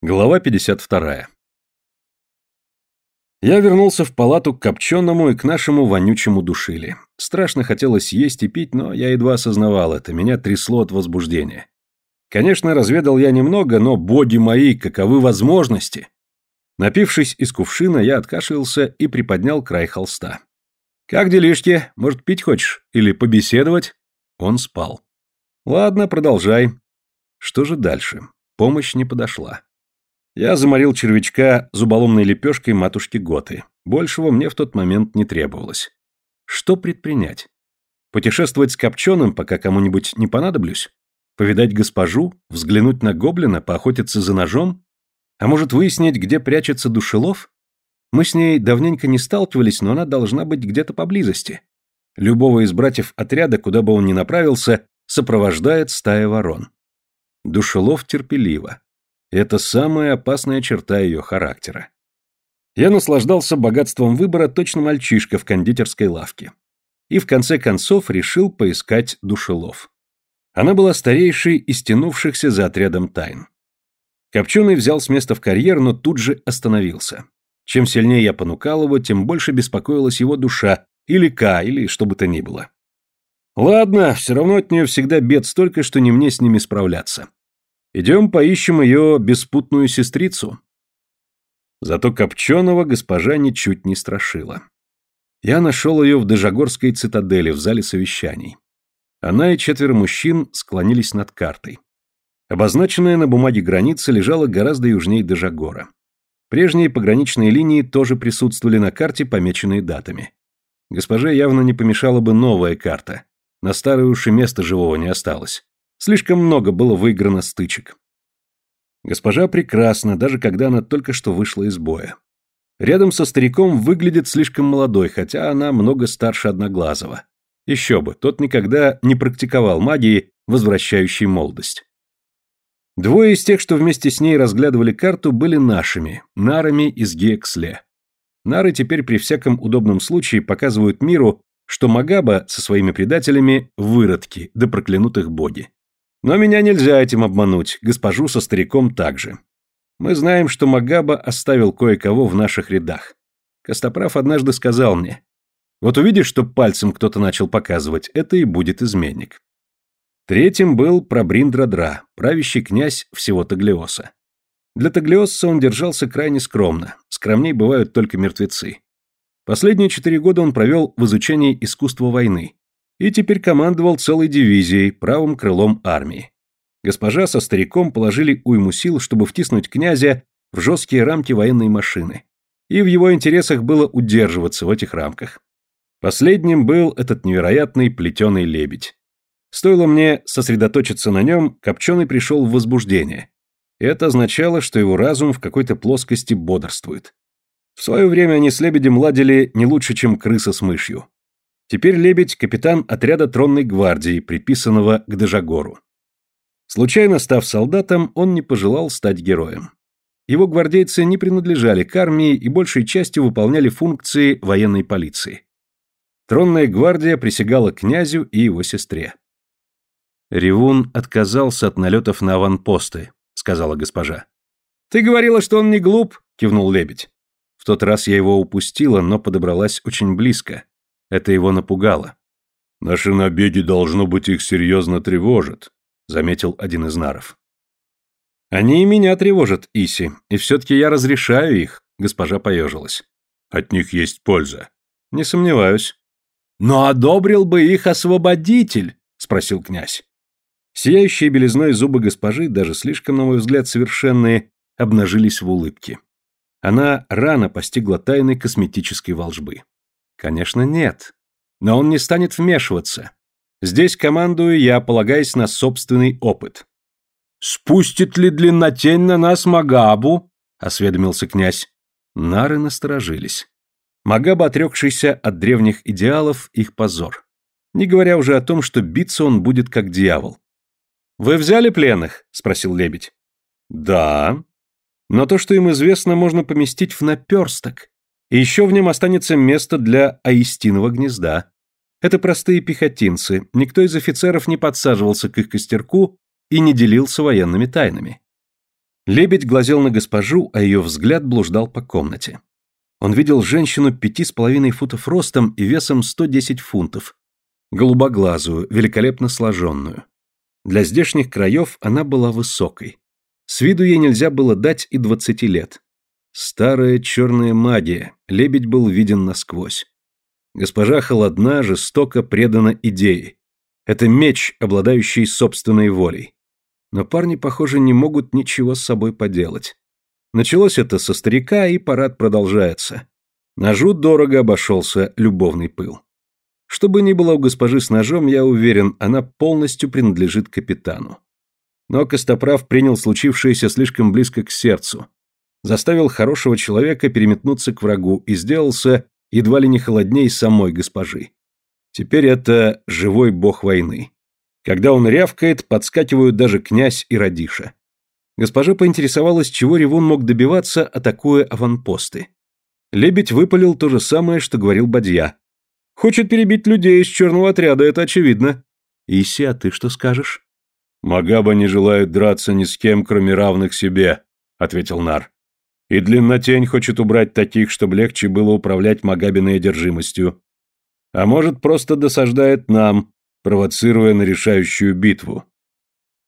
Глава 52. Я вернулся в палату к Копченому и к нашему вонючему душили. Страшно хотелось есть и пить, но я едва осознавал это, меня трясло от возбуждения. Конечно, разведал я немного, но, боги мои, каковы возможности! Напившись из кувшина, я откашлялся и приподнял край холста. «Как делишки? Может, пить хочешь? Или побеседовать?» Он спал. «Ладно, продолжай». Что же дальше? Помощь не подошла. Я заморил червячка зуболомной лепешкой матушки Готы. Большего мне в тот момент не требовалось. Что предпринять? Путешествовать с Копченым, пока кому-нибудь не понадоблюсь? Повидать госпожу? Взглянуть на гоблина? Поохотиться за ножом? А может выяснить, где прячется душелов? Мы с ней давненько не сталкивались, но она должна быть где-то поблизости. Любого из братьев отряда, куда бы он ни направился, сопровождает стая ворон. Душелов терпеливо. Это самая опасная черта ее характера. Я наслаждался богатством выбора точно мальчишка в кондитерской лавке. И в конце концов решил поискать душелов. Она была старейшей из тянувшихся за отрядом тайн. Копченый взял с места в карьер, но тут же остановился. Чем сильнее я понукал его, тем больше беспокоилась его душа, или Ка, или что бы то ни было. Ладно, все равно от нее всегда бед столько, что не мне с ними справляться. Идем поищем ее беспутную сестрицу. Зато Копченого госпожа ничуть не страшила. Я нашел ее в Дежагорской цитадели в зале совещаний. Она и четверо мужчин склонились над картой. Обозначенная на бумаге граница лежала гораздо южнее Дежагора. Прежние пограничные линии тоже присутствовали на карте, помеченные датами. Госпоже явно не помешала бы новая карта. На старое уж и места живого не осталось. Слишком много было выиграно стычек. Госпожа прекрасна, даже когда она только что вышла из боя. Рядом со стариком выглядит слишком молодой, хотя она много старше Одноглазого. Еще бы, тот никогда не практиковал магии, возвращающей молодость. Двое из тех, что вместе с ней разглядывали карту, были нашими, нарами из Гексле. Нары теперь при всяком удобном случае показывают миру, что Магаба со своими предателями – выродки, да проклянутых боги. Но меня нельзя этим обмануть, госпожу со стариком также. Мы знаем, что Магаба оставил кое-кого в наших рядах. Костоправ однажды сказал мне, вот увидишь, что пальцем кто-то начал показывать, это и будет изменник. Третьим был Прабриндрадра, правящий князь всего Таглиоса. Для Таглиосца он держался крайне скромно, скромней бывают только мертвецы. Последние четыре года он провел в изучении искусства войны, и теперь командовал целой дивизией, правым крылом армии. Госпожа со стариком положили уйму сил, чтобы втиснуть князя в жесткие рамки военной машины. И в его интересах было удерживаться в этих рамках. Последним был этот невероятный плетеный лебедь. Стоило мне сосредоточиться на нем, Копченый пришел в возбуждение. Это означало, что его разум в какой-то плоскости бодрствует. В свое время они с лебедем ладили не лучше, чем крыса с мышью. Теперь Лебедь – капитан отряда тронной гвардии, приписанного к Дежагору. Случайно став солдатом, он не пожелал стать героем. Его гвардейцы не принадлежали к армии и большей частью выполняли функции военной полиции. Тронная гвардия присягала князю и его сестре. Ревун отказался от налетов на аванпосты, сказала госпожа. Ты говорила, что он не глуп, кивнул лебедь. В тот раз я его упустила, но подобралась очень близко. Это его напугало. «Наши набеги, должно быть, их серьезно тревожат», — заметил один из наров. «Они и меня тревожат, Иси, и все-таки я разрешаю их», — госпожа поежилась. «От них есть польза». «Не сомневаюсь». «Но одобрил бы их освободитель», — спросил князь. Сияющие белизной зубы госпожи, даже слишком, на мой взгляд, совершенные, обнажились в улыбке. Она рано постигла тайны косметической волжбы. Конечно, нет. Но он не станет вмешиваться. Здесь командую я, полагаясь на собственный опыт. «Спустит ли длиннотень на нас Магабу?» — осведомился князь. Нары насторожились. Магаба, отрекшийся от древних идеалов, их позор. Не говоря уже о том, что биться он будет как дьявол. «Вы взяли пленных?» — спросил лебедь. «Да. Но то, что им известно, можно поместить в наперсток. И еще в нем останется место для аистиного гнезда. Это простые пехотинцы, никто из офицеров не подсаживался к их костерку и не делился военными тайнами. Лебедь глазел на госпожу, а ее взгляд блуждал по комнате. Он видел женщину пяти с половиной футов ростом и весом 110 фунтов, голубоглазую, великолепно сложенную. Для здешних краев она была высокой. С виду ей нельзя было дать и двадцати лет. Старая черная магия, лебедь был виден насквозь. Госпожа холодна, жестоко предана идее. Это меч, обладающий собственной волей. Но парни, похоже, не могут ничего с собой поделать. Началось это со старика, и парад продолжается. Ножу дорого обошелся любовный пыл. Что бы ни было у госпожи с ножом, я уверен, она полностью принадлежит капитану. Но Костоправ принял случившееся слишком близко к сердцу. Заставил хорошего человека переметнуться к врагу и сделался едва ли не холодней самой госпожи. Теперь это живой бог войны. Когда он рявкает, подскакивают даже князь и Радиша. Госпожа поинтересовалась, чего Ревун мог добиваться, атакуя аванпосты. Лебедь выпалил то же самое, что говорил Бадья. «Хочет перебить людей из черного отряда, это очевидно». «Иси, а ты что скажешь?» «Магаба не желает драться ни с кем, кроме равных себе», — ответил Нар. «И Длиннотень хочет убрать таких, чтобы легче было управлять Магабиной одержимостью. А может, просто досаждает нам, провоцируя на решающую битву.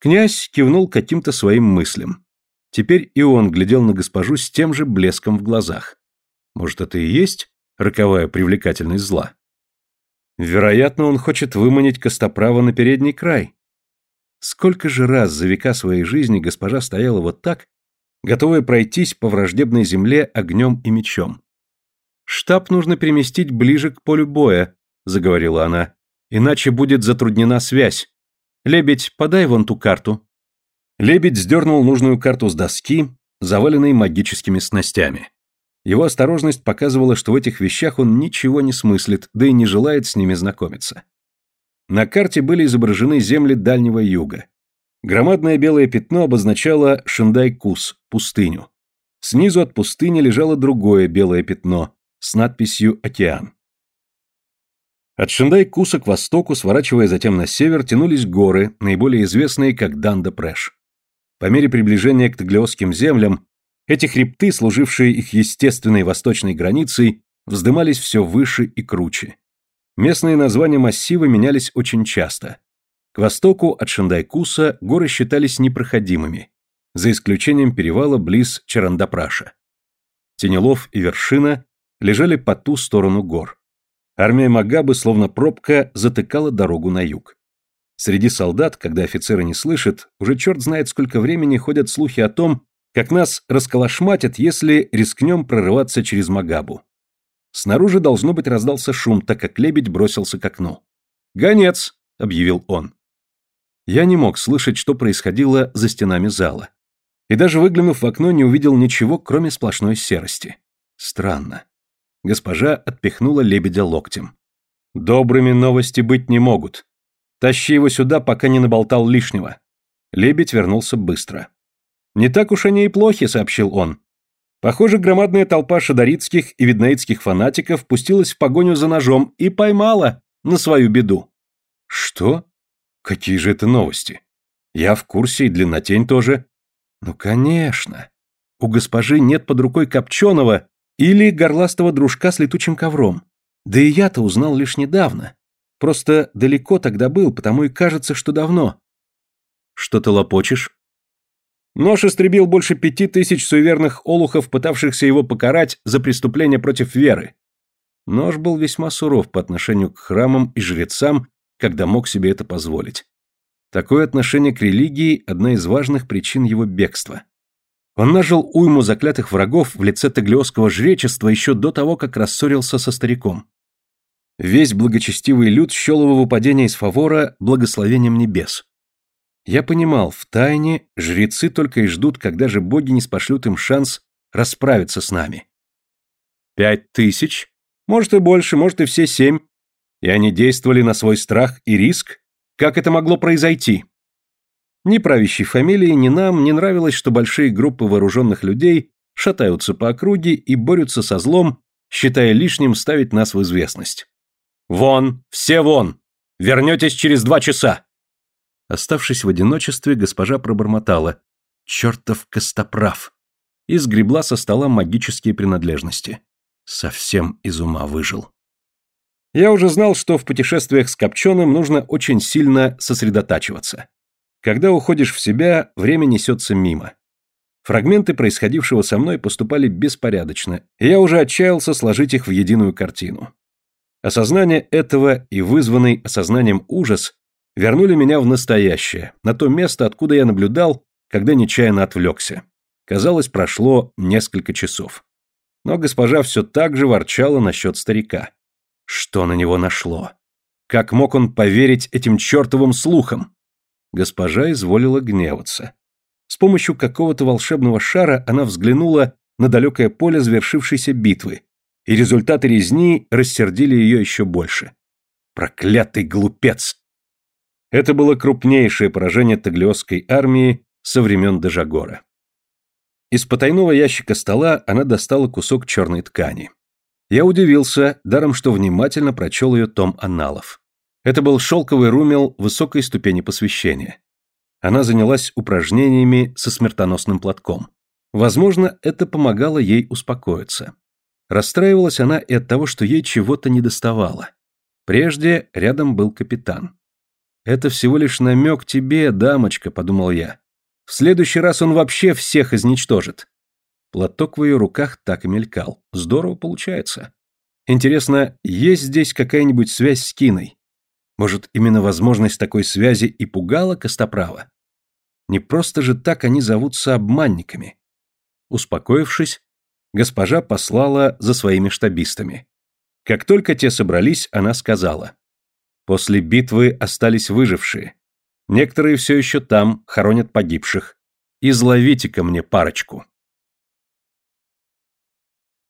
Князь кивнул каким-то своим мыслям. Теперь и он глядел на госпожу с тем же блеском в глазах. Может, это и есть роковая привлекательность зла? Вероятно, он хочет выманить Костоправа на передний край. Сколько же раз за века своей жизни госпожа стояла вот так, готовая пройтись по враждебной земле огнем и мечом. «Штаб нужно переместить ближе к полю боя», — заговорила она. Иначе будет затруднена связь. Лебедь, подай вон ту карту. Лебедь сдернул нужную карту с доски, заваленной магическими снастями. Его осторожность показывала, что в этих вещах он ничего не смыслит, да и не желает с ними знакомиться. На карте были изображены земли Дальнего Юга. Громадное белое пятно обозначало Шиндай-Кус, пустыню. Снизу от пустыни лежало другое белое пятно с надписью «Океан». От Шиндай-Куса к востоку, сворачивая затем на север, тянулись горы, наиболее известные как Данда-Прэш. По мере приближения к Таглиосским землям, эти хребты, служившие их естественной восточной границей, вздымались все выше и круче. Местные названия массива менялись очень часто. К востоку от Шиндай-Куса горы считались непроходимыми, за исключением перевала близ Чарандапраша. Тенелов и вершина лежали по ту сторону гор. Армия Магабы, словно пробка, затыкала дорогу на юг. Среди солдат, когда офицеры не слышат, уже черт знает сколько времени ходят слухи о том, как нас расколошматят, если рискнем прорываться через Магабу. Снаружи, должно быть, раздался шум, так как лебедь бросился к окну. «Гонец!» — объявил он. Я не мог слышать, что происходило за стенами зала. И даже выглянув в окно, не увидел ничего, кроме сплошной серости. Странно. Госпожа отпихнула лебедя локтем. «Добрыми новости быть не могут. Тащи его сюда, пока не наболтал лишнего». Лебедь вернулся быстро. «Не так уж они и плохи», — сообщил он. Похоже, громадная толпа шадаритских и виднаитских фанатиков пустилась в погоню за ножом и поймала на свою беду. Что? Какие же это новости? Я в курсе, и длиннотень тоже. Ну, конечно. У госпожи нет под рукой Копченого или горластого дружка с летучим ковром. Да и я-то узнал лишь недавно. Просто далеко тогда был, потому и кажется, что давно. Что ты лопочешь? Нож истребил больше пяти тысяч суеверных олухов, пытавшихся его покарать за преступление против веры. Нож был весьма суров по отношению к храмам и жрецам, когда мог себе это позволить. Такое отношение к религии – одна из важных причин его бегства. Он нажил уйму заклятых врагов в лице таглиосского жречества еще до того, как рассорился со стариком. Весь благочестивый люд счел его выпадение из фавора благословением небес. Я понимал, в тайне жрецы только и ждут, когда же боги не спошлют им шанс расправиться с нами. Пять тысяч? Может и больше, может и все семь. И они действовали на свой страх и риск? Как это могло произойти? Ни правящей фамилии, ни нам не нравилось, что большие группы вооруженных людей шатаются по округе и борются со злом, считая лишним ставить нас в известность. «Вон! Все вон! Вернетесь через два часа!» Оставшись в одиночестве, госпожа пробормотала. Чертов костоправ. И сгребла со стола магические принадлежности. Совсем из ума выжил. Я уже знал, что в путешествиях с Копченым нужно очень сильно сосредотачиваться. Когда уходишь в себя, время несется мимо. Фрагменты происходившего со мной поступали беспорядочно, и я уже отчаялся сложить их в единую картину. Осознание этого и вызванный осознанием ужас вернули меня в настоящее, на то место, откуда я наблюдал, когда нечаянно отвлекся. Казалось, прошло несколько часов. Но госпожа все так же ворчала насчет старика. Что на него нашло? Как мог он поверить этим чертовым слухам? Госпожа изволила гневаться. С помощью какого-то волшебного шара она взглянула на далекое поле завершившейся битвы, и результаты резни рассердили ее еще больше. Проклятый глупец! Это было крупнейшее поражение таглиосской армии со времен Дежагора. Из потайного ящика стола она достала кусок черной ткани. Я удивился, даром что внимательно прочел ее том аналов. Это был шелковый румел высокой ступени посвящения. Она занялась упражнениями со смертоносным платком. Возможно, это помогало ей успокоиться. Расстраивалась она и от того, что ей чего-то недоставало. Прежде рядом был капитан. «Это всего лишь намек тебе, дамочка», — подумал я. «В следующий раз он вообще всех изничтожит». Платок в ее руках так и мелькал. Здорово получается. Интересно, есть здесь какая-нибудь связь с Киной? Может, именно возможность такой связи и пугала Костоправа? Не просто же так они зовутся обманниками. Успокоившись, госпожа послала за своими штабистами. Как только те собрались, она сказала. После битвы остались выжившие. Некоторые все еще там, хоронят погибших. Изловите ко мне парочку.